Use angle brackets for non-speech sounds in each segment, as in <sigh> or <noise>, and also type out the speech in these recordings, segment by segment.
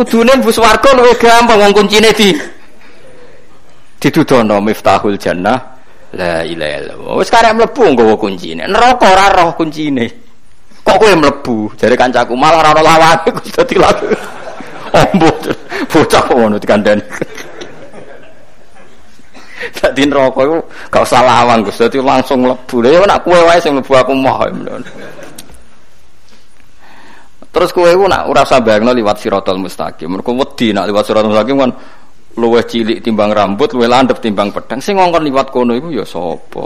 Kudune bus warga luwih gampang wong kuncine di didudono miftahul jannah la ilaha illallah. Wis karek mlebu nggawa kuncine. Neraka ora roh kuncine. Kok kowe mlebu? Jare kancaku malah ora ono lawane <laughs> Gus dadi lagu. Oh, bocah kok ngono dikandani. <laughs> Dadi neraka iku gak usah lawang Gus, dadi langsung mlebu. Ya nak kowe wae sing mlebu aku moh. Terus kowe ku nak ora usah bayangno liwat siratal mustaqim. Mergo wedi nak liwat siratal mustaqim kan luwih cilik timbang rambut, luwih landhep timbang pedang. Sing ngongkon liwat kono iku ya sapa?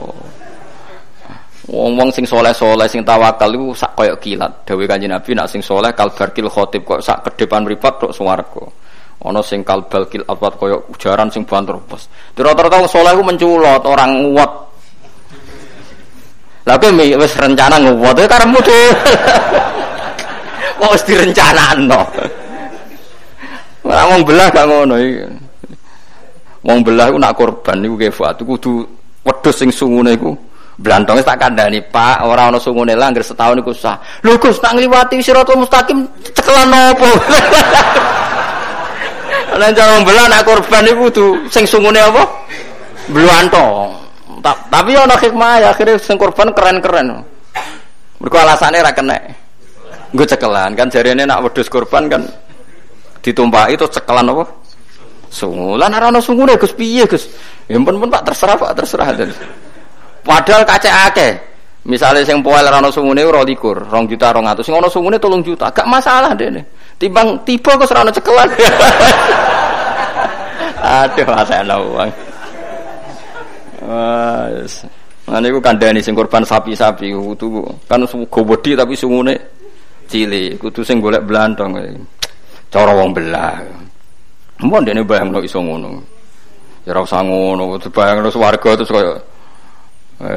Wong-wong sing soleh-soleh sing tawakal iku sak koyo kilat. Dewe Kanjeng Nabi nak sing soleh kalbarkil khotib kok sak ke depan mripat tok swarga. Ana sing kalbal kil atwat koyo ujaran sing banter bos. Rata-rata wong soleh iku menculot, orang nguwat. Lah kowe wis rencana nguwat karepmu <laughs> Kok wis direncanakno. Ora wong belah gak ngono iki. Wong belah iku nak korban niku kefat kudu wedhus sing sungune iku blantong tak kandhani Pak ora ana sungune lah anggere setahun iku sah. Lho Gus tak ngliwati siratal mustaqim cekelan nopo? <laughs> Lah wong belah nak korban iku kudu sing sungune apa? Blantong. Tapi ana hikmah ya akhirnya sing korban keren-keren. Mergo alasane ra kenek. Gue cekelan kan jari ini nak wedus korban kan ditumpahi itu cekelan apa? Sungu. Lah sungu nih Gus piye Gus? Ya pun pun Pak terserah Pak terserah. Padahal kaca akeh. Misalnya sing poel ora ono sungune 2 rong juta 200. Sing ono sungune 3 juta, gak masalah dene. Timbang tiba ora ono cekelan. <laughs> Aduh, asana uang. Wes. Nah niku kandhani sing korban sapi-sapi kudu kan gowedi tapi sungune cilik kudu sing golek blantong cara wong belah. Mun dene bayangno iso ngono. Ya ora usah ngono bayangno swarga terus kaya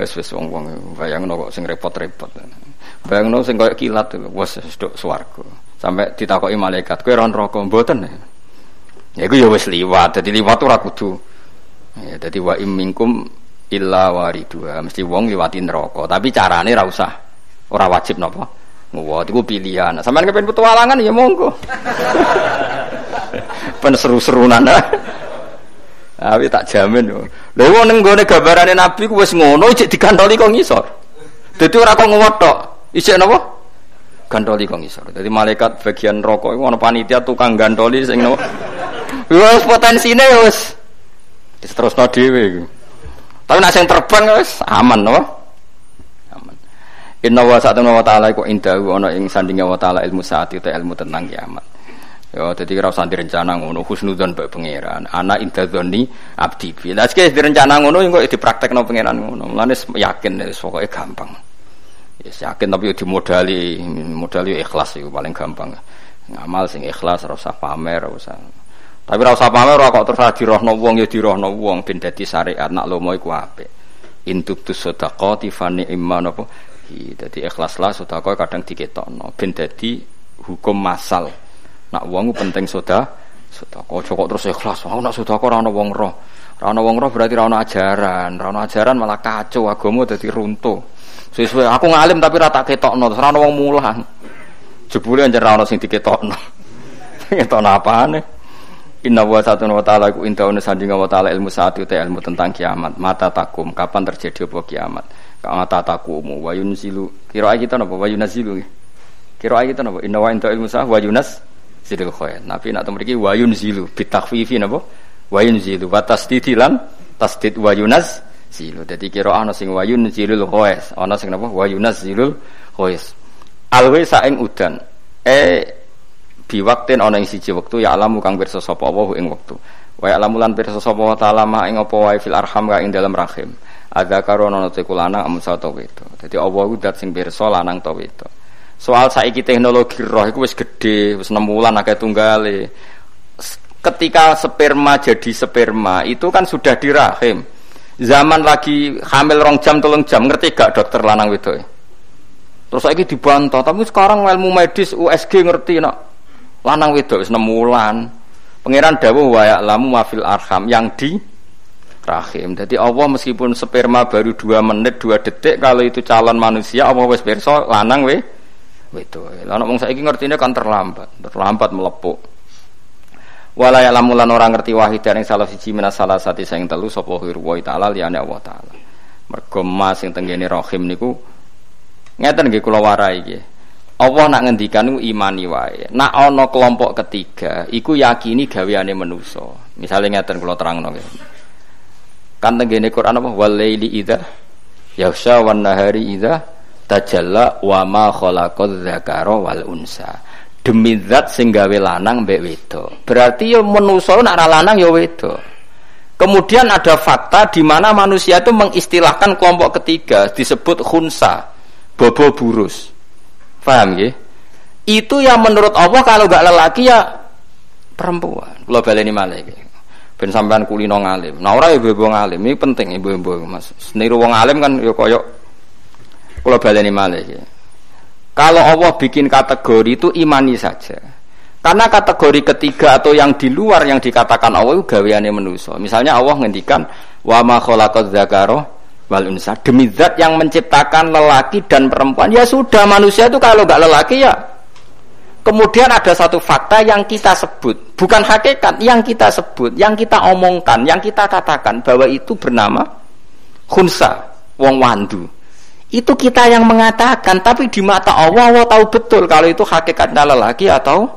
wis wis wong-wong bayangno kok sing repot-repot. Bayangno sing kaya kilat wis sedok swarga. Sampai ditakoki malaikat kowe ora neraka? Mboten. Ya iku ya wis liwat dadi liwat ora kudu. Ya dadi wa imminkum illa waridua mesti wong liwati neraka tapi carane ora usah ora wajib napa Wah, itu pilihan. Sampai kepen petualangan ya monggo. <laughs> Pen seru-serunan. Tapi tak jamin. Lha wong ning gone gambarane Nabi ku wis ngono cek digantoli kok ngisor. Dadi ora kok ngotok. Isih napa? Gantoli kok ngisor. Dadi malaikat bagian rokok iku ana panitia tukang gantoli sing napa? Wis potensine wis. Diterusno dhewe iku. Tapi nek sing terbang wis aman napa? Inna wa sa'atun wa ta'ala iku indahu ana ing sandinge wa ta'ala ilmu saat itu ilmu tentang kiamat. Ya dadi ora usah direncana ngono husnudzon bae pangeran. Ana indadzoni abdi. Lah sik direncana ngono engko dipraktekno pangeran ngono. Mulane yakin wis pokoke gampang. Ya yakin tapi dimodali modali ikhlas iku paling gampang. Ngamal sing ikhlas ora usah pamer ora usah. Tapi ora usah pamer ora kok terus dirohno wong ya dirohno wong ben dadi syariat nak lomo iku apik. Intuk tu sedaqati fani iman apa jadi ikhlaslah sedekah kadang diketokno ben dadi hukum masal. Nak wong penting soda sedekah kok terus ikhlas. Oh nak sedekah ora ana wong roh. Ora ana wong roh berarti ora ana ajaran. Ora ana ajaran malah kacau agama dadi runtuh. Sesuai aku ngalim tapi rata ketokno terus ora ana wong mulang. Jebule anjar ora ana sing diketokno. <laughs> Ketokno apane? Inna wa satu wa ta'ala ku inta wa sandinga wa ta'ala ilmu saat ilmu tentang kiamat. Mata takum, kapan terjadi apa kiamat? Kata takumu wa yunzilu kira kita napa? Wa yunzilu kira kita napa? Inna wa inta ilmu sah wa yunas sidil khair. Nabi nak mriki wa yunzilu bitakhfifi napa? Wa yunzilu wa tasdidi lan tasdid wa yunas zilu dadi kira ana sing wa yunzilul khair. Ana sing napa? Wa yunazilul khair. Alwe saing udan. Eh biwaktin ana ing siji wektu ya alamu kang pirsa sapa wa ing wektu. Wa alamu lan pirsa sapa wa ta'ala ing apa wae fil arham ka ing dalam rahim ada karo nono teku lanang amun to itu. Jadi Allah udah sing pirsa lanang to itu. Soal saiki teknologi roh itu wis gede, wis 6 wulan akeh tunggale. Ketika sperma jadi sperma itu kan sudah di rahim. Zaman lagi hamil rong jam tolong jam ngerti gak dokter lanang itu? Terus saiki dibantah, tapi sekarang ilmu medis USG ngerti nak lanang itu wis 6 wulan. Pangeran dawuh wa ya'lamu mafil arham yang di rahim. Jadi Allah meskipun sperma baru dua menit dua detik kalau itu calon manusia Allah wes perso lanang we itu. Lanang wong saiki ngertine kan terlambat, terlambat melepuk. Wala ya'lamu lan ora ngerti wahidan ing salah siji minas salah sati sing telu sapa wa taala liyane Allah taala. Mergo mas sing rahim niku ngeten nggih kula warai nggih. Allah nak ngendikan imani wae. Nak ana kelompok ketiga iku yakini gaweane manusa. Misale ngeten kula terangno nggih. Kan tenggene Quran apa walaili idza yaghsha wan nahari idza tajalla wa ma khalaqadz dzakara wal unsa demi zat sing gawe lanang mbek wedok. Berarti ya manusa nak lanang ya wedok. Kemudian ada fakta di mana manusia itu mengistilahkan kelompok ketiga disebut khunsa, bobo burus. Paham ya? Itu yang menurut Allah kalau gak lelaki ya perempuan. Kalau baleni malah. Ben sampean kulino ngalim. Nah ora ibu-ibu ngalim, ini penting ibu-ibu Mas. Niru wong alim kan ya koyok kula baleni malah ya. Kalau Allah bikin kategori itu imani saja. Karena kategori ketiga atau yang di luar yang dikatakan Allah itu gaweane manusia. Misalnya Allah ngendikan wa ma khalaqaz zakara wal unsa. Demi zat yang menciptakan lelaki dan perempuan. Ya sudah manusia itu kalau nggak lelaki ya Kemudian ada satu fakta yang kita sebut, bukan hakikat, yang kita sebut, yang kita omongkan, yang kita katakan bahwa itu bernama khunsa, wong wandu. Itu kita yang mengatakan, tapi di mata Allah, Allah tahu betul kalau itu hakikatnya lelaki atau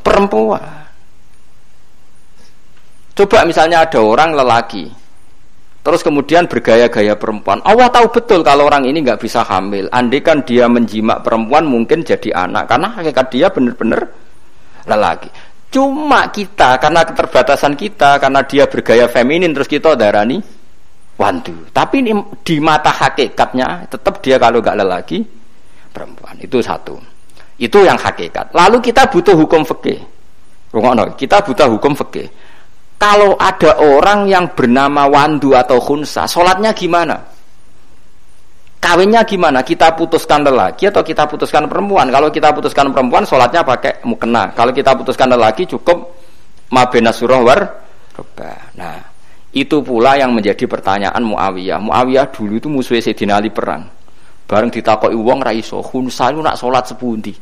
perempuan. Coba misalnya ada orang lelaki, terus kemudian bergaya-gaya perempuan. Allah tahu betul kalau orang ini nggak bisa hamil. Andai kan dia menjimak perempuan mungkin jadi anak, karena hakikat dia benar-benar lelaki. Cuma kita karena keterbatasan kita, karena dia bergaya feminin terus kita darani wandu. Tapi ini di mata hakikatnya tetap dia kalau gak lelaki perempuan. Itu satu. Itu yang hakikat. Lalu kita butuh hukum fikih. Kita butuh hukum fikih. Kalau ada orang yang bernama wandu atau khunsa, sholatnya gimana? Kawinnya gimana? Kita putuskan lelaki atau kita putuskan perempuan? Kalau kita putuskan perempuan, sholatnya pakai mukena. Kalau kita putuskan lelaki, cukup mabena surah war. Nah, itu pula yang menjadi pertanyaan Muawiyah. Muawiyah dulu itu musuh Sayyidina Ali perang. Bareng ditakoki wong ra iso, khunsa nak salat sepundi.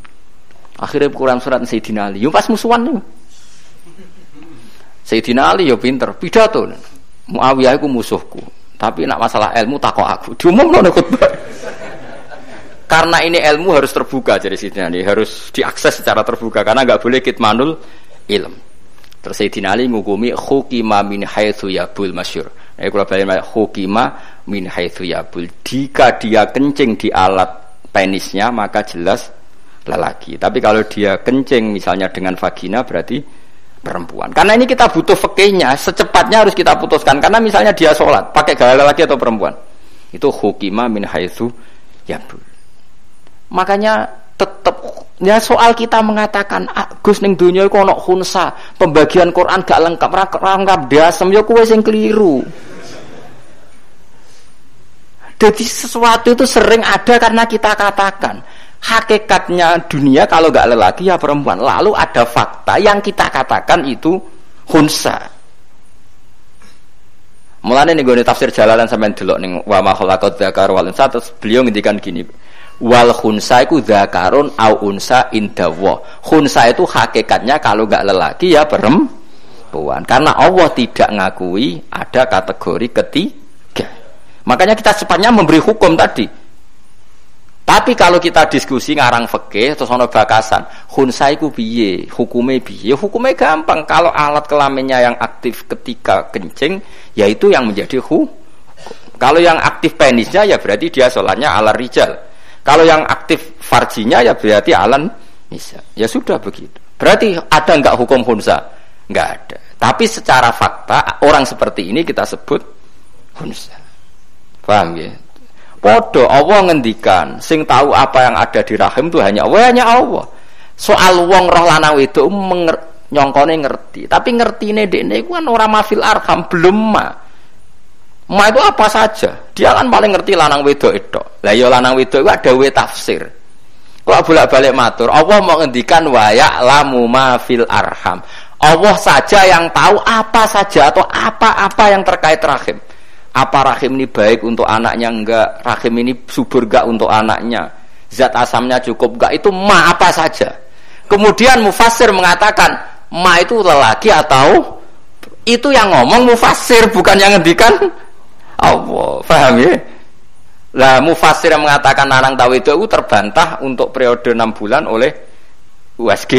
Akhirnya Quran surat Sayyidina Ali. Yo pas musuhan nih. Sayyidina Ali yo pinter, pidato. Muawiyah itu musuhku. Tapi nak masalah ilmu takok aku. Diumumno khutbah. <laughs> Karena ini ilmu harus terbuka jadi Sayyidina Ali, harus diakses secara terbuka karena nggak boleh kitmanul ilmu. Terus Sayyidina Ali ngukumi hukima min haitsu yabul masyur. Eh kula balen hukima min haitsu yabul. Jika dia kencing di alat penisnya maka jelas lelaki. Tapi kalau dia kencing misalnya dengan vagina berarti perempuan. Karena ini kita butuh fikihnya, secepatnya harus kita putuskan. Karena misalnya dia sholat, pakai gaya lelaki atau perempuan. Itu hukima min haitsu yabul. Makanya tetap Ya soal kita mengatakan Gus ning iku ana khunsa, pembagian Quran gak lengkap, ra lengkap dasem ya kowe sing keliru. Jadi sesuatu itu sering ada karena kita katakan hakikatnya dunia kalau gak lelaki ya perempuan. Lalu ada fakta yang kita katakan itu khunsa. Mulane nih gue tafsir jalanan sampai delok nih wa ma khalaqat dzakar wal terus beliau ngendikan gini wal khunsa itu zakarun au unsa indawa khunsa itu hakikatnya kalau nggak lelaki ya perempuan karena Allah tidak ngakui ada kategori ketiga makanya kita sepatnya memberi hukum tadi tapi kalau kita diskusi ngarang fikih atau sono bakasan khunsa itu biye hukumnya biye hukumnya gampang kalau alat kelaminnya yang aktif ketika kencing yaitu yang menjadi hu kalau yang aktif penisnya ya berarti dia sholatnya ala rijal kalau yang aktif farjinya ya berarti alan bisa. Ya sudah begitu. Berarti ada nggak hukum hunsa? Nggak ada. Tapi secara fakta orang seperti ini kita sebut hunsa. Paham ya? Podo Allah ngendikan, sing tahu apa yang ada di rahim itu hanya Allah, hanya Allah. Soal wong roh lanang itu nyongkone ngerti, tapi ngerti ini dene kan orang mafil arham belum mah. Ma itu apa saja. Dia kan paling ngerti lanang wedok itu. Lah ya lanang wedok itu ada we tafsir. Kalau bolak-balik matur, Allah mau ngendikan wa lamu ma fil arham. Allah saja yang tahu apa saja atau apa-apa yang terkait rahim. Apa rahim ini baik untuk anaknya enggak, rahim ini subur enggak untuk anaknya. Zat asamnya cukup enggak, itu ma apa saja. Kemudian mufasir mengatakan ma itu lelaki atau itu yang ngomong mufasir bukan yang ngendikan Allah. Paham ya? Lah mufasir yang mengatakan narang tahu itu terbantah untuk periode enam bulan oleh USG.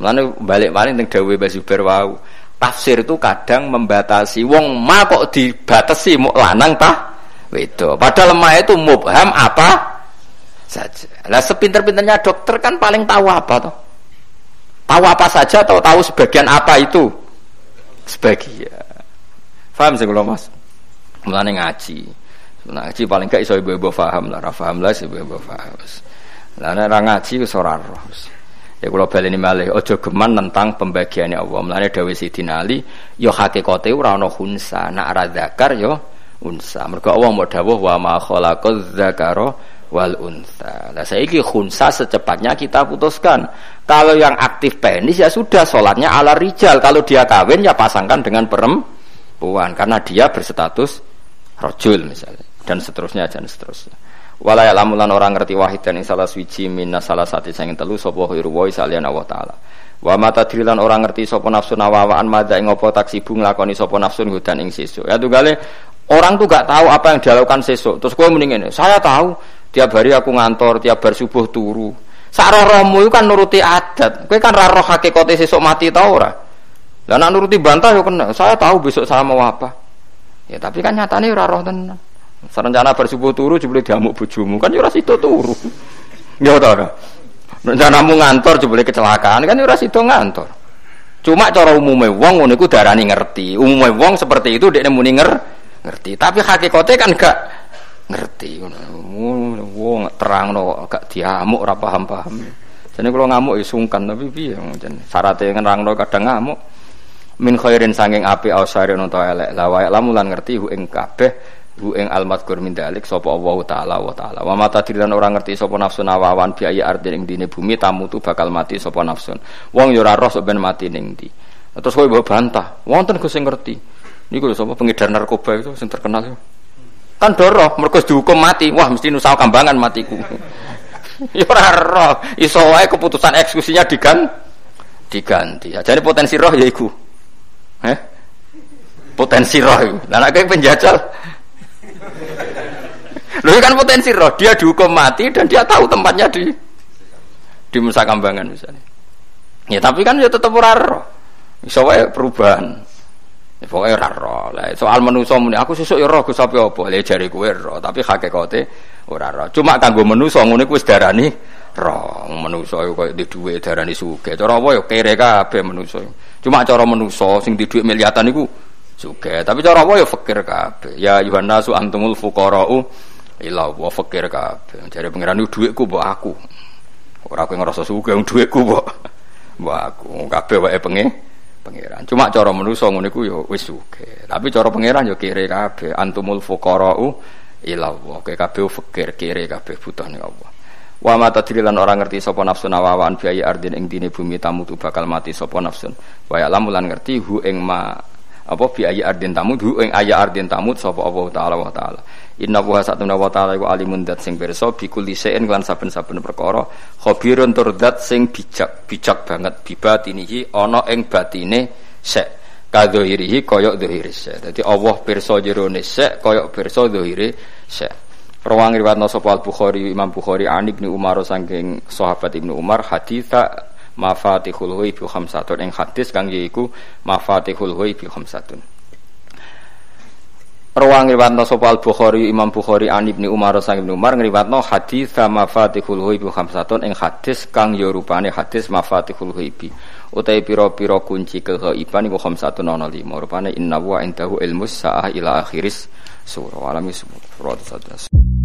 Lalu balik balik tentang Basuber wau. Tafsir itu kadang membatasi wong ma kok dibatasi mau lanang tah itu. Padahal ma itu mubham apa saja. Lah sepinter-pinternya dokter kan paling tahu apa toh? Tahu apa saja atau tahu sebagian apa itu? Sebagian. Faham sih kalau mas? Mulane ngaji. Ngaji paling gak iso ibu-ibu paham lah, ra paham lah ibu-ibu paham. Lah ngaji wis ora. Ya kula baleni malih aja geman tentang pembagiannya Allah. Mulane dawuh Sidina Ali, ya hakikate ora ana hunsa, nek ora zakar ya unsa. Mergo Allah mau dawuh wa ma khalaqaz zakara wal unsa. Nah saiki khunsa secepatnya kita putuskan. Kalau yang aktif penis ya sudah sholatnya ala rijal. Kalau dia kawin ya pasangkan dengan perempuan karena dia berstatus rojul misalnya dan seterusnya dan seterusnya walaya lamulan orang ngerti wahid dan salah suci minna salah satu sing telu sapa hirwoi salian Allah taala. Wa mata drilan orang ngerti sapa nafsu nawawaan madha ing apa taksibu nglakoni sapa nafsu hudan ing sesuk. Ya tunggale orang tuh gak tahu apa yang dilakukan sesuk. Terus kowe mending saya tahu tiap hari aku ngantor tiap bar subuh turu. Saroromu itu kan nuruti adat. Kowe kan ra roh hakikate mati tau ora? Lah nuruti bantah yo kena. Saya tahu besok saya mau apa. Ya tapi kan nyatanya ora roh tenan. Serencana bersubuh turu jebule diamuk bojomu kan ora sido turu. Ya ta ora. Rencanamu ngantor jebule kecelakaan kan ora sido ngantor. Cuma cara umumnya wong ngono iku darani ngerti. Umumnya wong seperti itu dia muni nger ngerti. Tapi hakikatnya kan gak ngerti Wong terang no gak diamuk ora paham-paham. Jadi kalau ngamuk ya sungkan tapi piye syaratnya ngerangno kadang ngamuk min khairin sanging api au syari nonto elek la wa lamulan ngerti hu ing kabeh hu ing almadkur min dalik sapa Allah taala wa taala. Wa mata dilan orang ngerti sapa nafsu nawawan biaya ardin ing dine bumi tamu tu bakal mati sapa nafsun. Wong yo ora roh ben mati ning ndi. Terus kowe mbok bantah wonten Gus sing ngerti. Niku lho sapa pengedar narkoba itu sing terkenal kan doroh mergo dihukum mati wah mesti nusa kambangan matiku. <laughs> Ya ora roh iso wae keputusan eksekusinya digan diganti. Jadi potensi roh ya iku? Potensi roh itu. Nah, penjajal. Loh kan potensi roh, dia dihukum mati dan dia tahu tempatnya di di Nusa Kambangan misalnya. Ya tapi kan ya tetap ora roh. Wae perubahan. Ya, pokoknya ora roh. Lah soal manusa muni aku sesuk ya roh Gus apa apa. Le jare kowe roh, tapi hakikate ora roh. Cuma kanggo manusa ngene ku wis darani roh. Manusa yo koyo di dhuwit darani sugih. Cara apa ya kere kabeh manusa. Cuma cara menuso sing di dhuwit miliatan iku juga. Tapi cara apa ya fakir kabeh. Ya Yohanes antumul fuqara'u ila wa fakir kabeh. Jare pangeran dhuwitku mbok aku. Ora kowe ngrasa sugih dhuwitku mbok mbok aku. Kabeh wae penge pangeran. Cuma cara menuso ngono iku ya wis sugih. Tapi cara pangeran ya kere kabeh. Antumul fuqara'u ila wa. Kowe kabeh fakir kere kabeh butuh ning Allah. Wa mata tadrilan orang ngerti sapa nafsu nawawan biaya ardin ing dine bumi tamu tu bakal mati sapa nafsun. Wa ya lamulan ngerti hu ing ma apa biaya ardin tamu hu ing aya ardin tamu sapa Allah taala wa taala. Inna wa satuna wa taala iku alimun dat sing pirsa bi kulli sein lan saben-saben perkara khabirun tur dat sing bijak bijak banget bibatinihi ana ing batine sek kadhahirihi kaya dhahiri sek. Dadi Allah pirsa jerone sek kaya pirsa dhahire sek. Rawang riwayat sapa Al Bukhari Imam Bukhari an Ibnu Umar saking sahabat Ibnu Umar haditha mafatihul ghaib khamsatun ing hadis kang yaiku mafatihul ghaib khamsatun. Rawang riwayat sapa Al Bukhari Imam Bukhari an Ibnu Umar saking Ibnu Umar ngriwatno haditha mafatihul ghaib khamsatun ing hadis kang yo rupane hadis mafatihul ghaib utai pira-pira kunci kegaiban iku khamsatun ana lima. Rupane inna wa indahu ilmus saah ila akhiris surah. Alami surah